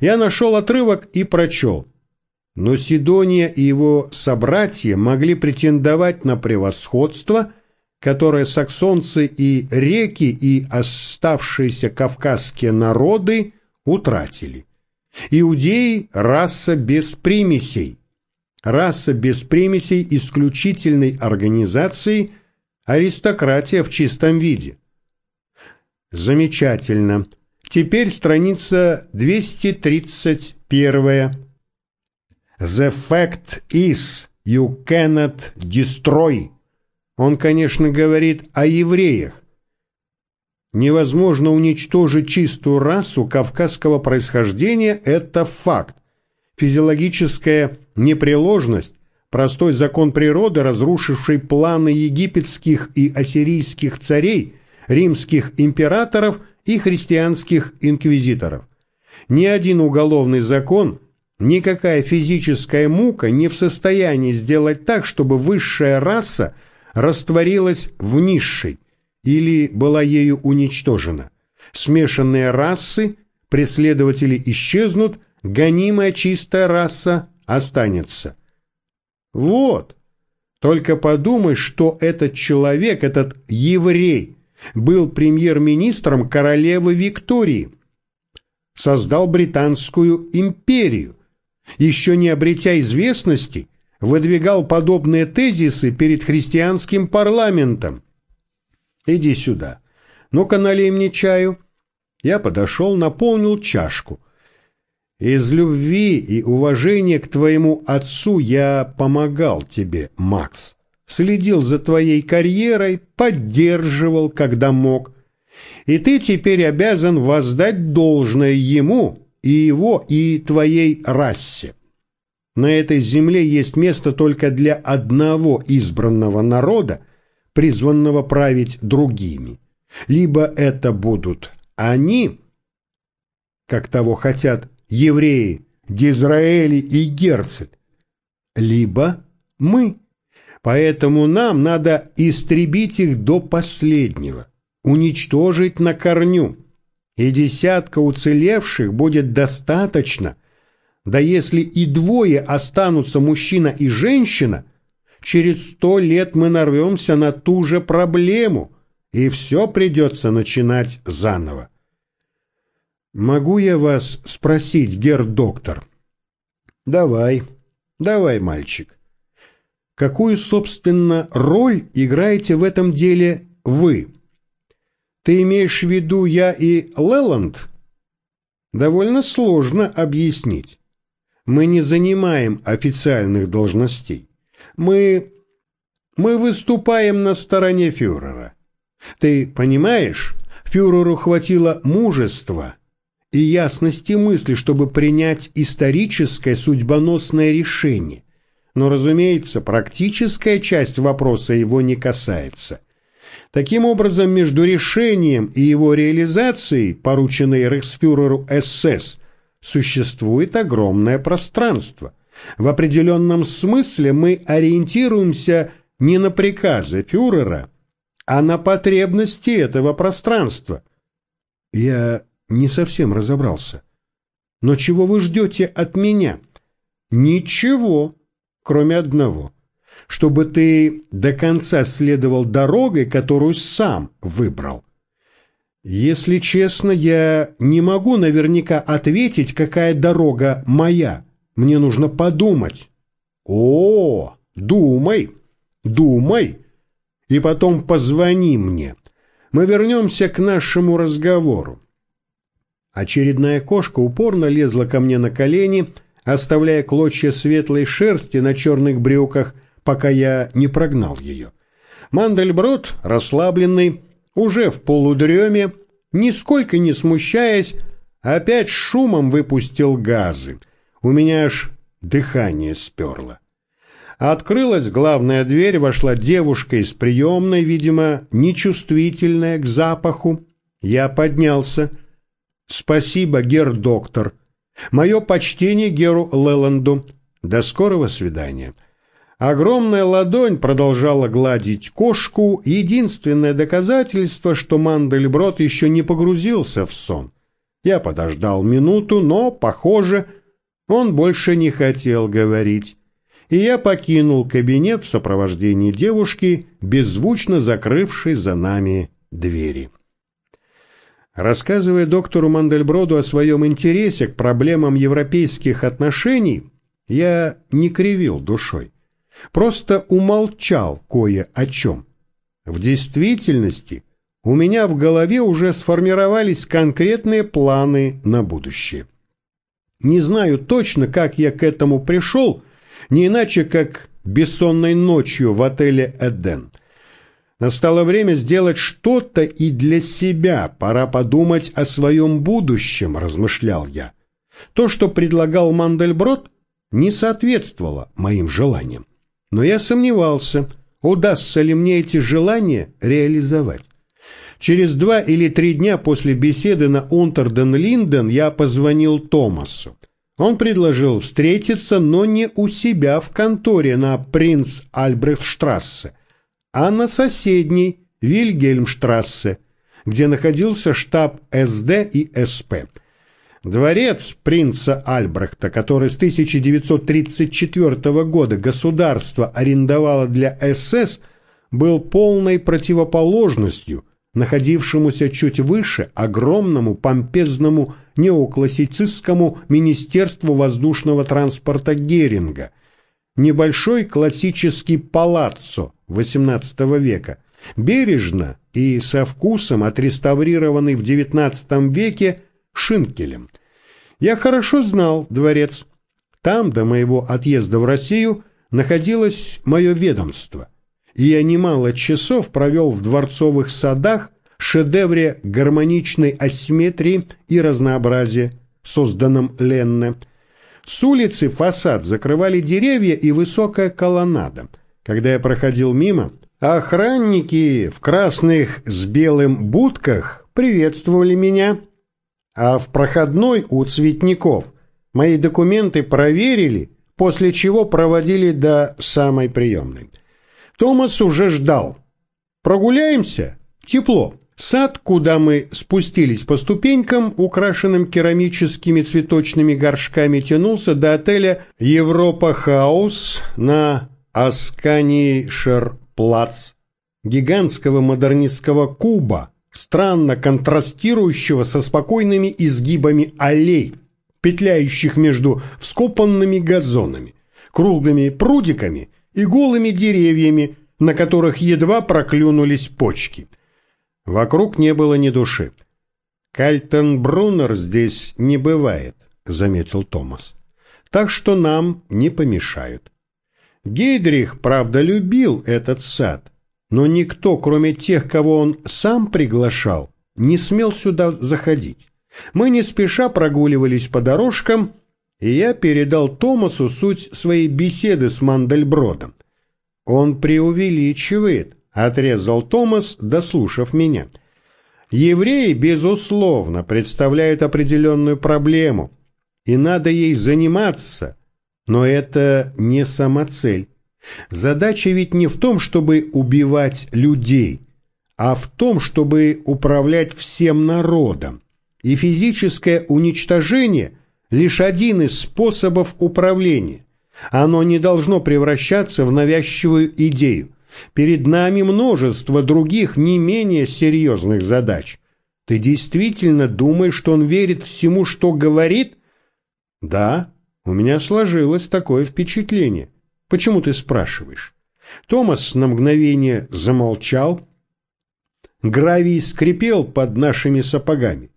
Я нашел отрывок и прочел. Но Сидония и его собратья могли претендовать на превосходство, которое саксонцы и реки и оставшиеся кавказские народы утратили. Иудеи – раса без примесей. Раса без примесей исключительной организации – аристократия в чистом виде. Замечательно. Теперь страница 231. The fact is, you cannot destroy. Он, конечно, говорит о евреях. Невозможно уничтожить чистую расу кавказского происхождения – это факт. Физиологическая непреложность, простой закон природы, разрушивший планы египетских и ассирийских царей, римских императоров и христианских инквизиторов. Ни один уголовный закон, никакая физическая мука не в состоянии сделать так, чтобы высшая раса растворилась в низшей или была ею уничтожена. Смешанные расы, преследователи исчезнут, гонимая чистая раса останется. Вот, только подумай, что этот человек, этот еврей, был премьер-министром королевы Виктории, создал Британскую империю, еще не обретя известности, выдвигал подобные тезисы перед христианским парламентом. «Иди сюда. Ну-ка налей мне чаю». Я подошел, наполнил чашку. «Из любви и уважения к твоему отцу я помогал тебе, Макс» следил за твоей карьерой, поддерживал, когда мог. И ты теперь обязан воздать должное ему и его, и твоей расе. На этой земле есть место только для одного избранного народа, призванного править другими. Либо это будут они, как того хотят евреи, Дизраэли и Герцель, либо мы. Поэтому нам надо истребить их до последнего, уничтожить на корню. И десятка уцелевших будет достаточно. Да если и двое останутся мужчина и женщина, через сто лет мы нарвемся на ту же проблему, и все придется начинать заново. Могу я вас спросить, гер-доктор? Давай, давай, мальчик. Какую, собственно, роль играете в этом деле вы? Ты имеешь в виду я и Леланд? Довольно сложно объяснить. Мы не занимаем официальных должностей. Мы... мы выступаем на стороне фюрера. Ты понимаешь, фюреру хватило мужества и ясности мысли, чтобы принять историческое судьбоносное решение но, разумеется, практическая часть вопроса его не касается. Таким образом, между решением и его реализацией, порученной рейхсфюреру СС, существует огромное пространство. В определенном смысле мы ориентируемся не на приказы фюрера, а на потребности этого пространства. Я не совсем разобрался. Но чего вы ждете от меня? Ничего кроме одного, чтобы ты до конца следовал дорогой, которую сам выбрал. Если честно, я не могу наверняка ответить, какая дорога моя. Мне нужно подумать. О, думай, думай. И потом позвони мне. Мы вернемся к нашему разговору. Очередная кошка упорно лезла ко мне на колени, оставляя клочья светлой шерсти на черных брюках, пока я не прогнал ее. Мандельброд, расслабленный, уже в полудреме, нисколько не смущаясь, опять шумом выпустил газы. У меня аж дыхание сперло. Открылась главная дверь, вошла девушка из приемной, видимо, нечувствительная к запаху. Я поднялся. «Спасибо, гер-доктор», Мое почтение Геру Леланду. До скорого свидания. Огромная ладонь продолжала гладить кошку, единственное доказательство, что Мандельброд еще не погрузился в сон. Я подождал минуту, но, похоже, он больше не хотел говорить. И я покинул кабинет в сопровождении девушки, беззвучно закрывшей за нами двери. Рассказывая доктору Мандельброду о своем интересе к проблемам европейских отношений, я не кривил душой, просто умолчал кое о чем. В действительности у меня в голове уже сформировались конкретные планы на будущее. Не знаю точно, как я к этому пришел, не иначе как бессонной ночью в отеле «Эден». Настало время сделать что-то и для себя, пора подумать о своем будущем, размышлял я. То, что предлагал Мандельброд, не соответствовало моим желаниям. Но я сомневался, удастся ли мне эти желания реализовать. Через два или три дня после беседы на Унтерден-Линден я позвонил Томасу. Он предложил встретиться, но не у себя в конторе на Принц Альбрехтштрассе, а на соседней Вильгельмштрассе, где находился штаб СД и СП. Дворец принца Альбрехта, который с 1934 года государство арендовало для СС, был полной противоположностью находившемуся чуть выше огромному помпезному неоклассицистскому Министерству воздушного транспорта Геринга, небольшой классический палаццо XVIII века, бережно и со вкусом отреставрированный в XIX веке шинкелем. Я хорошо знал дворец. Там, до моего отъезда в Россию, находилось мое ведомство – и я немало часов провел в дворцовых садах, шедевре гармоничной асимметрии и разнообразия, созданном Ленне. С улицы фасад закрывали деревья и высокая колоннада. Когда я проходил мимо, охранники в красных с белым будках приветствовали меня, а в проходной у цветников мои документы проверили, после чего проводили до самой приемной. Томас уже ждал. «Прогуляемся? Тепло». Сад, куда мы спустились по ступенькам, украшенным керамическими цветочными горшками, тянулся до отеля «Европа Хаус» на Асканишерплац, гигантского модернистского куба, странно контрастирующего со спокойными изгибами аллей, петляющих между вскопанными газонами, круглыми прудиками и голыми деревьями, на которых едва проклюнулись почки. Вокруг не было ни души. «Кальтенбруннер здесь не бывает», — заметил Томас. «Так что нам не помешают». Гейдрих, правда, любил этот сад, но никто, кроме тех, кого он сам приглашал, не смел сюда заходить. Мы не спеша прогуливались по дорожкам, и я передал Томасу суть своей беседы с Мандельбродом. «Он преувеличивает», — отрезал Томас, дослушав меня. «Евреи, безусловно, представляют определенную проблему, и надо ей заниматься, но это не самоцель. Задача ведь не в том, чтобы убивать людей, а в том, чтобы управлять всем народом. И физическое уничтожение лишь один из способов управления. Оно не должно превращаться в навязчивую идею. Перед нами множество других не менее серьезных задач. Ты действительно думаешь, что он верит всему, что говорит? Да, у меня сложилось такое впечатление. Почему ты спрашиваешь? Томас на мгновение замолчал. Гравий скрипел под нашими сапогами.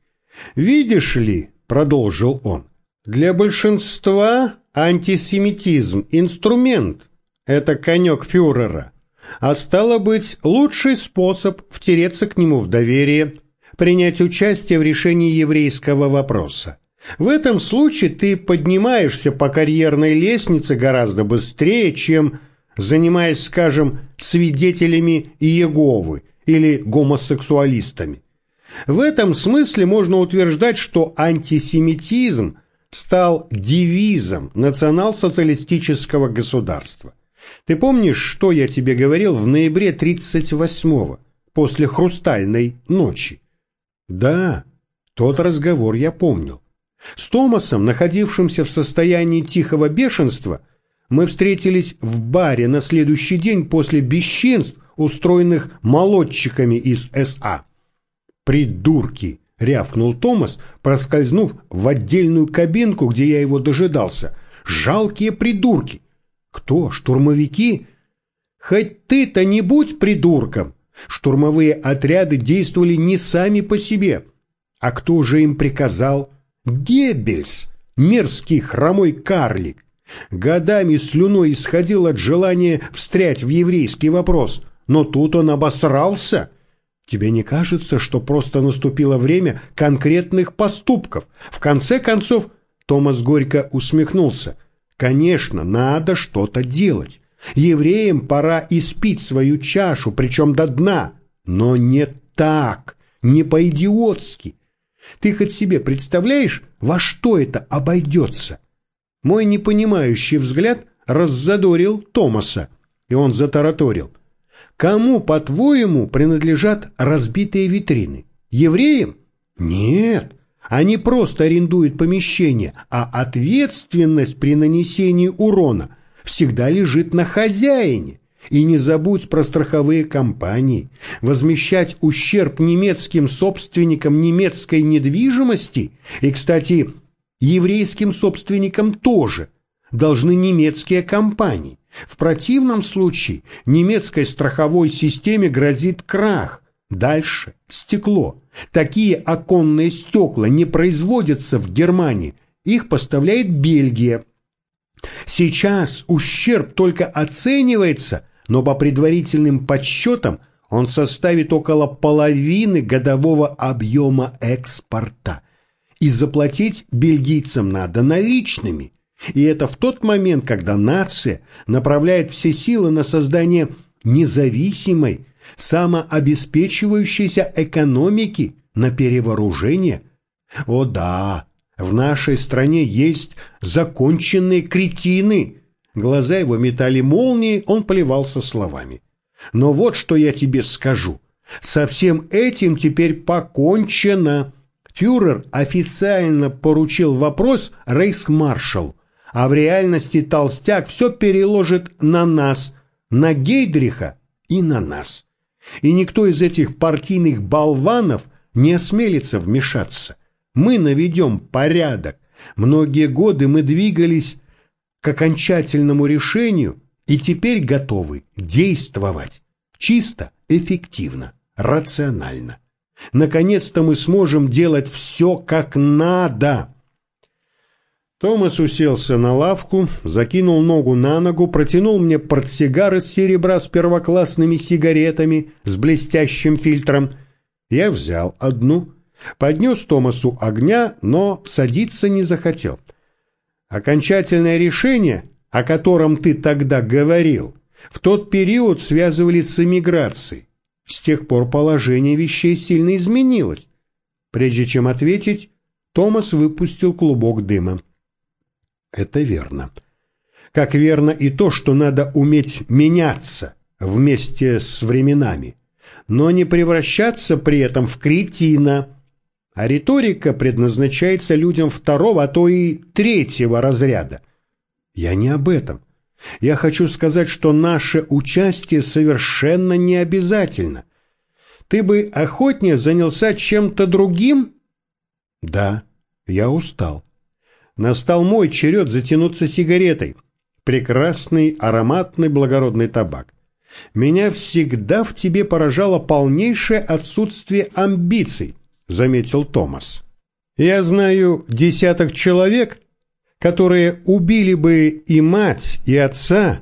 «Видишь ли», — продолжил он, для большинства антисемитизм – инструмент, это конек фюрера, а стало быть, лучший способ втереться к нему в доверие, принять участие в решении еврейского вопроса. В этом случае ты поднимаешься по карьерной лестнице гораздо быстрее, чем занимаясь, скажем, свидетелями Иеговы или гомосексуалистами. В этом смысле можно утверждать, что антисемитизм стал девизом национал-социалистического государства. Ты помнишь, что я тебе говорил в ноябре 38-го, после «Хрустальной ночи»? Да, Тот разговор я помнил. С Томасом, находившимся в состоянии тихого бешенства, мы встретились в баре на следующий день после бесчинств, устроенных молодчиками из СА. «Придурки!» — рявкнул Томас, проскользнув в отдельную кабинку, где я его дожидался. «Жалкие придурки!» «Кто? Штурмовики?» «Хоть ты-то не будь придурком!» Штурмовые отряды действовали не сами по себе. А кто же им приказал? Геббельс, мерзкий хромой карлик. Годами слюной исходил от желания встрять в еврейский вопрос, но тут он обосрался. Тебе не кажется, что просто наступило время конкретных поступков? В конце концов, Томас горько усмехнулся. Конечно, надо что-то делать. Евреям пора испить свою чашу, причем до дна. Но не так, не по-идиотски. Ты хоть себе представляешь, во что это обойдется? Мой непонимающий взгляд раззадорил Томаса, и он затараторил. Кому, по-твоему, принадлежат разбитые витрины? Евреям? Нет, они просто арендуют помещение, а ответственность при нанесении урона всегда лежит на хозяине. И не забудь про страховые компании. Возмещать ущерб немецким собственникам немецкой недвижимости, и, кстати, еврейским собственникам тоже, должны немецкие компании. В противном случае немецкой страховой системе грозит крах. Дальше стекло. Такие оконные стекла не производятся в Германии, их поставляет Бельгия. Сейчас ущерб только оценивается, но по предварительным подсчетам он составит около половины годового объема экспорта. И заплатить бельгийцам надо наличными. И это в тот момент, когда нация направляет все силы на создание независимой, самообеспечивающейся экономики, на перевооружение. О да, в нашей стране есть законченные кретины. Глаза его метали молнии, он поливался словами. Но вот что я тебе скажу. Со всем этим теперь покончено. Фюрер официально поручил вопрос рейхсмаршалу, а в реальности толстяк все переложит на нас, на Гейдриха и на нас. И никто из этих партийных болванов не осмелится вмешаться мы наведем порядок. Многие годы мы двигались к окончательному решению и теперь готовы действовать чисто, эффективно, рационально. Наконец-то мы сможем делать все как надо. Томас уселся на лавку, закинул ногу на ногу, протянул мне портсигар из серебра с первоклассными сигаретами с блестящим фильтром. Я взял одну, Поднес Томасу огня, но садиться не захотел. Окончательное решение, о котором ты тогда говорил, в тот период связывали с эмиграцией. С тех пор положение вещей сильно изменилось. Прежде чем ответить, Томас выпустил клубок дыма. Это верно. Как верно и то, что надо уметь меняться вместе с временами, но не превращаться при этом в кретина, а риторика предназначается людям второго, а то и третьего разряда. Я не об этом. Я хочу сказать, что наше участие совершенно не обязательно. Ты бы охотнее занялся чем-то другим? Да, я устал. Настал мой черед затянуться сигаретой. Прекрасный, ароматный, благородный табак. Меня всегда в тебе поражало полнейшее отсутствие амбиций заметил Томас. Я знаю десяток человек, которые убили бы и мать, и отца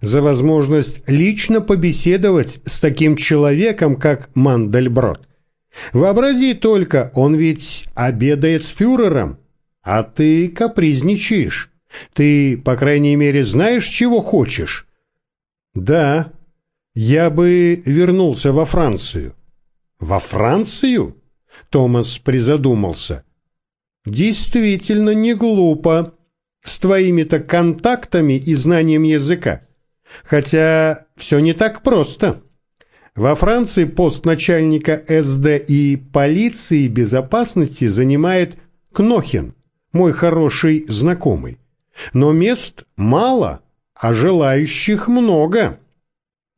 за возможность лично побеседовать с таким человеком, как Мандельброд. Вообрази только, он ведь обедает с фюрером, а ты капризничаешь. Ты, по крайней мере, знаешь, чего хочешь? Да, я бы вернулся во Францию. Во Францию? Томас призадумался. Действительно не глупо. С твоими-то контактами и знанием языка. Хотя все не так просто. Во Франции пост начальника СД и полиции безопасности занимает Кнохин, мой хороший знакомый. Но мест мало, а желающих много.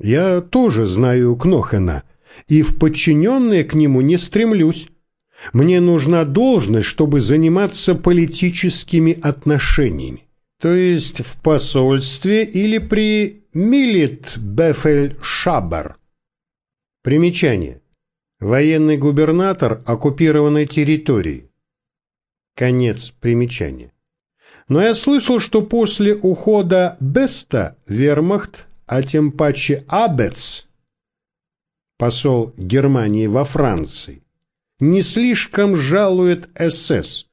Я тоже знаю Кнохена, и в подчиненные к нему не стремлюсь. Мне нужна должность, чтобы заниматься политическими отношениями. То есть в посольстве или при Милит Бефель Шабар. Примечание. Военный губернатор оккупированной территории. Конец примечания. Но я слышал, что после ухода Беста вермахт, а тем паче Абец, посол Германии во Франции, не слишком жалует СС.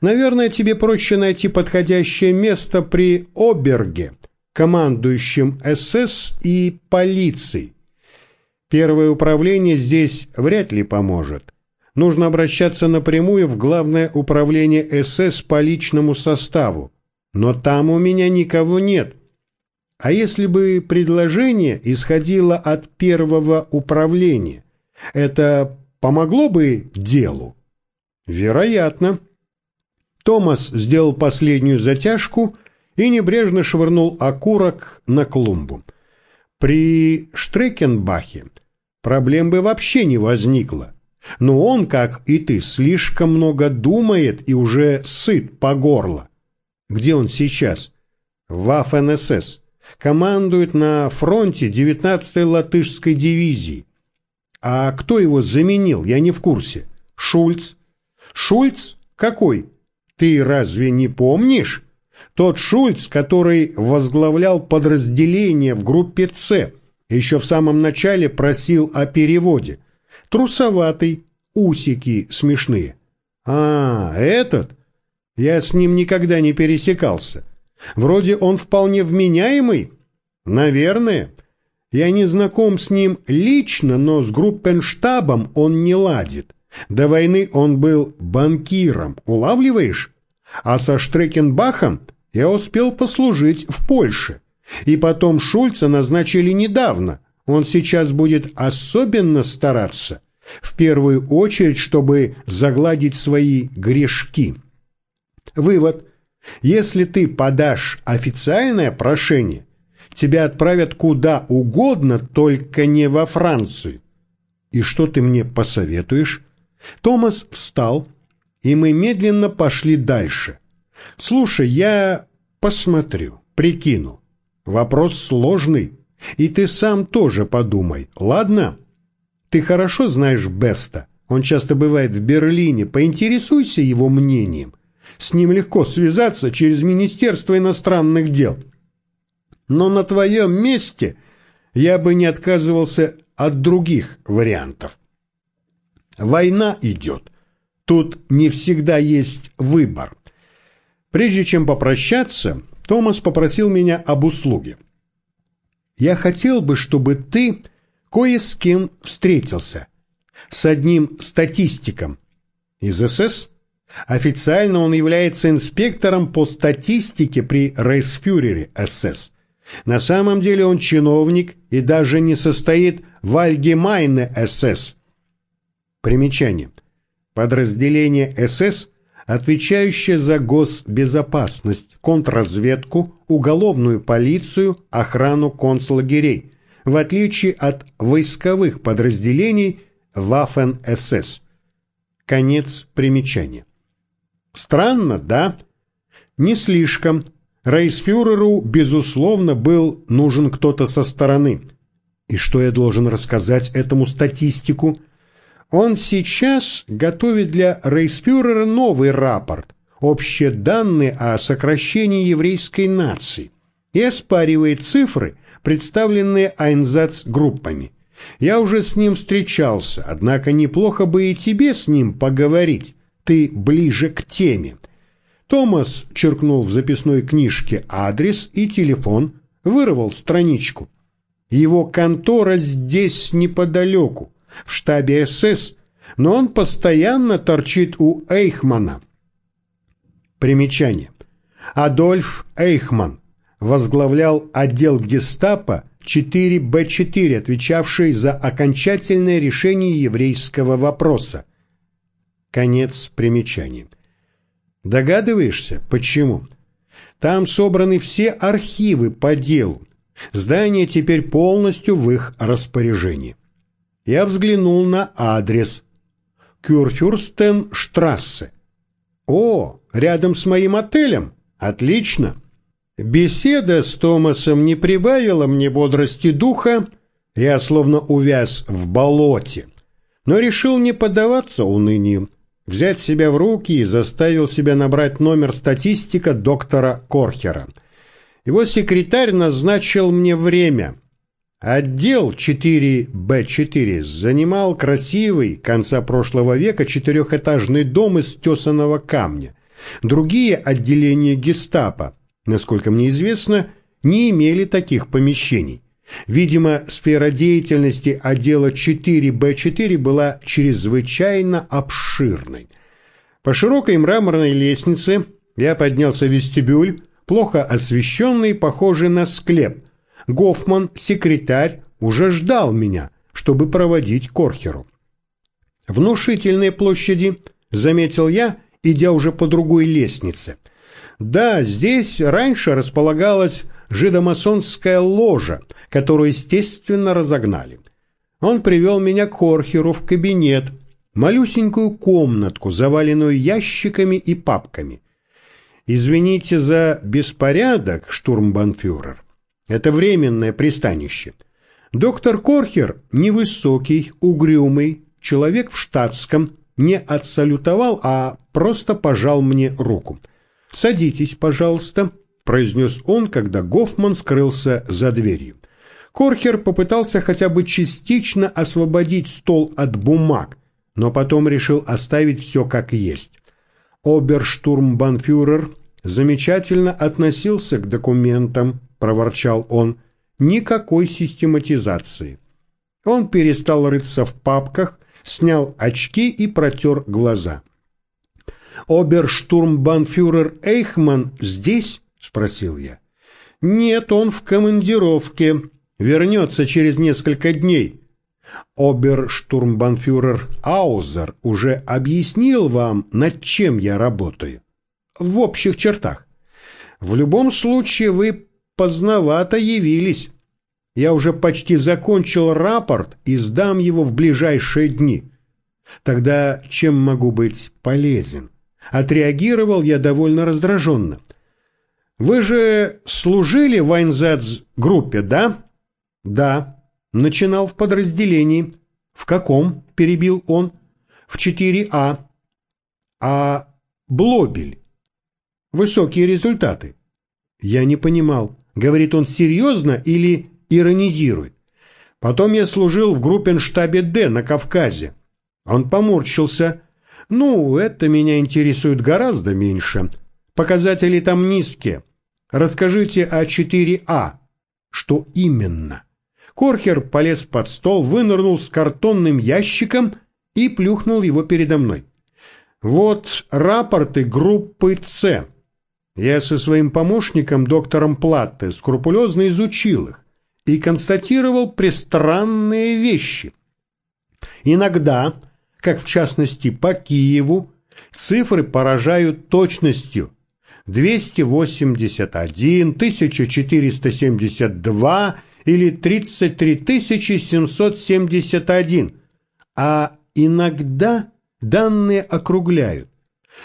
Наверное, тебе проще найти подходящее место при Оберге, командующем СС и полицией. Первое управление здесь вряд ли поможет. Нужно обращаться напрямую в Главное управление СС по личному составу. Но там у меня никого нет. А если бы предложение исходило от первого управления, это помогло бы делу? Вероятно. Томас сделал последнюю затяжку и небрежно швырнул окурок на клумбу. При Штрекенбахе проблем бы вообще не возникло. Но он, как и ты, слишком много думает и уже сыт по горло. Где он сейчас? В АФНСС. Командует на фронте 19-й латышской дивизии. А кто его заменил, я не в курсе. Шульц. Шульц? Какой? Ты разве не помнишь? Тот Шульц, который возглавлял подразделение в группе «С», еще в самом начале просил о переводе. Трусоватый, усики смешные. А, этот? Я с ним никогда не пересекался. Вроде он вполне вменяемый. Наверное. Я не знаком с ним лично, но с группенштабом он не ладит. До войны он был банкиром, улавливаешь? А со Штрекенбахом я успел послужить в Польше. И потом Шульца назначили недавно. Он сейчас будет особенно стараться. В первую очередь, чтобы загладить свои грешки. Вывод. Если ты подашь официальное прошение, тебя отправят куда угодно, только не во Францию. И что ты мне посоветуешь? Томас встал, и мы медленно пошли дальше. Слушай, я посмотрю, прикину. Вопрос сложный, и ты сам тоже подумай, ладно? Ты хорошо знаешь Беста, он часто бывает в Берлине, поинтересуйся его мнением. С ним легко связаться через Министерство иностранных дел. Но на твоем месте я бы не отказывался от других вариантов. Война идет. Тут не всегда есть выбор. Прежде чем попрощаться, Томас попросил меня об услуге. Я хотел бы, чтобы ты кое с кем встретился. С одним статистиком. Из СС? Официально он является инспектором по статистике при Рейсфюрере СС. На самом деле он чиновник и даже не состоит в Альгемайне СС. Примечание. Подразделение СС, отвечающее за госбезопасность, контрразведку, уголовную полицию, охрану концлагерей, в отличие от войсковых подразделений Waffen-СС. Конец примечания. Странно, да? Не слишком. Рейсфюреру, безусловно, был нужен кто-то со стороны. И что я должен рассказать этому статистику? Он сейчас готовит для рейсфюрера новый рапорт, общие данные о сокращении еврейской нации, и оспаривает цифры, представленные Айнзац-группами. Я уже с ним встречался, однако неплохо бы и тебе с ним поговорить. Ты ближе к теме. Томас черкнул в записной книжке адрес и телефон, вырвал страничку. Его контора здесь неподалеку, в штабе СС, но он постоянно торчит у Эйхмана. Примечание. Адольф Эйхман возглавлял отдел гестапо 4Б4, отвечавший за окончательное решение еврейского вопроса. Конец примечания. Догадываешься, почему? Там собраны все архивы по делу. Здание теперь полностью в их распоряжении. Я взглянул на адрес. Кюрфюрстенштрассе. О, рядом с моим отелем. Отлично. Беседа с Томасом не прибавила мне бодрости духа, я словно увяз в болоте, но решил не поддаваться унынию, взять себя в руки и заставил себя набрать номер статистика доктора Корхера. Его секретарь назначил мне время. Отдел 4Б4 занимал красивый, конца прошлого века, четырехэтажный дом из тесаного камня. Другие отделения гестапо насколько мне известно, не имели таких помещений. Видимо, сфера деятельности отдела 4Б4 была чрезвычайно обширной. По широкой мраморной лестнице я поднялся в вестибюль, плохо освещенный, похожий на склеп. Гофман, секретарь, уже ждал меня, чтобы проводить Корхеру. Внушительные площади, заметил я, идя уже по другой лестнице – да, здесь раньше располагалась жидомасонская ложа, которую, естественно, разогнали. Он привел меня к Хорхеру в кабинет, малюсенькую комнатку, заваленную ящиками и папками. Извините за беспорядок, штурмбанфюрер. Это временное пристанище. Доктор Корхер, невысокий, угрюмый, человек в штатском, не отсалютовал, а просто пожал мне руку – «Садитесь, пожалуйста», — произнес он, когда Гофман скрылся за дверью. Корхер попытался хотя бы частично освободить стол от бумаг, но потом решил оставить все как есть. Оберштурмбанфюрер замечательно относился к документам, проворчал он. Никакой систематизации. Он перестал рыться в папках, снял очки и протер глаза. «Оберштурмбанфюрер Эйхман здесь?» — спросил я. «Нет, он в командировке. Вернется через несколько дней». Оберштурмбанфюрер Аузер уже объяснил вам, над чем я работаю. В общих чертах. В любом случае вы поздновато явились. Я уже почти закончил рапорт и сдам его в ближайшие дни. Тогда чем могу быть полезен? Отреагировал я довольно раздраженно. «Вы же служили в Айнзац-группе, да?» «Да». Начинал в подразделении. «В каком?» – перебил он. «В 4А». «А Блобель?» «Высокие результаты». Я не понимал, говорит он серьезно или иронизирует. Потом я служил в группенштабе «Д» на Кавказе. Он поморщился – ну, это меня интересует гораздо меньше. Показатели там низкие. Расскажите о 4А. Что именно? Корхер полез под стол, вынырнул с картонным ящиком и плюхнул его передо мной. Вот рапорты группы С. Я со своим помощником, доктором Платте, скрупулезно изучил их и констатировал пристранные вещи. Иногда как в частности по Киеву, цифры поражают точностью 281, 1472 или 33771, а иногда данные округляют.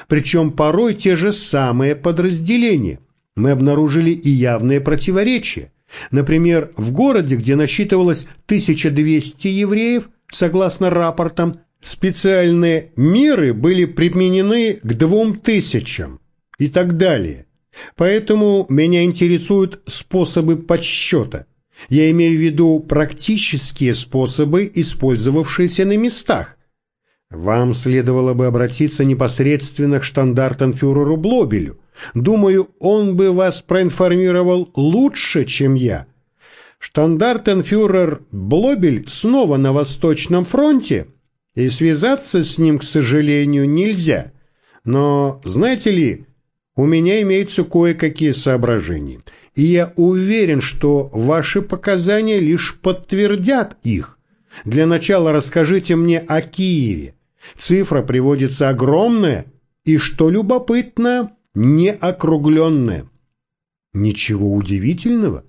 Причем порой те же самые подразделения. Мы обнаружили и явные противоречия. Например, в городе, где насчитывалось 1200 евреев, согласно рапортам, Специальные меры были применены к двум тысячам и так далее. Поэтому меня интересуют способы подсчета. Я имею в виду практические способы, использовавшиеся на местах. Вам следовало бы обратиться непосредственно к штандартенфюреру Блобелю. Думаю, он бы вас проинформировал лучше, чем я. Штандартенфюрер Блобель снова на Восточном фронте – и связаться с ним, к сожалению, нельзя. Но, знаете ли, у меня имеются кое-какие соображения, и я уверен, что ваши показания лишь подтвердят их. Для начала расскажите мне о Киеве. Цифра приводится огромная и, что любопытно, не округленная. Ничего удивительного.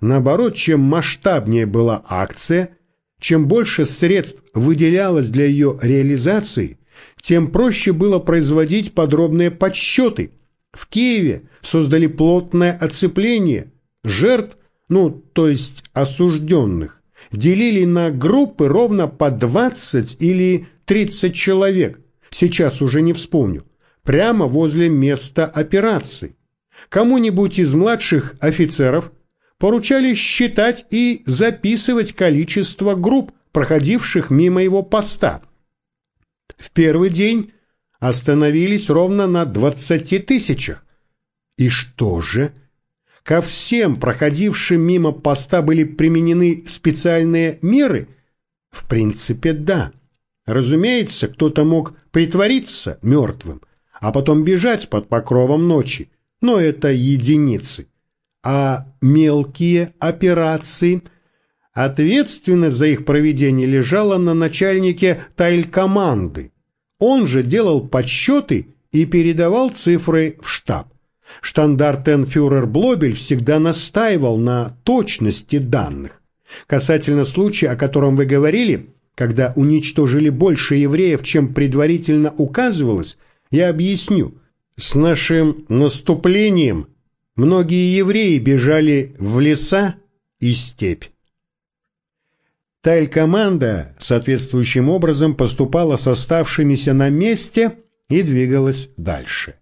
Наоборот, чем масштабнее была акция, чем больше средств выделялось для ее реализации, тем проще было производить подробные подсчеты. В Киеве создали плотное оцепление, жертв, ну, то есть осужденных, делили на группы ровно по 20 или 30 человек, сейчас уже не вспомню, прямо возле места операции. Кому-нибудь из младших офицеров поручали считать и записывать количество групп, проходивших мимо его поста. В первый день остановились ровно на 20 тысячах. И что же? Ко всем проходившим мимо поста были применены специальные меры? В принципе, да. Разумеется, кто-то мог притвориться мертвым, а потом бежать под покровом ночи, но это единицы. А мелкие операции, ответственность за их проведение лежала на начальнике тайль-команды. Он же делал подсчеты и передавал цифры в штаб. Штандартенфюрер Блобель всегда настаивал на точности данных. Касательно случая, о котором вы говорили, когда уничтожили больше евреев, чем предварительно указывалось, я объясню. С нашим наступлением многие евреи бежали в леса и степь. Тайль-команда соответствующим образом поступала с оставшимися на месте и двигалась дальше.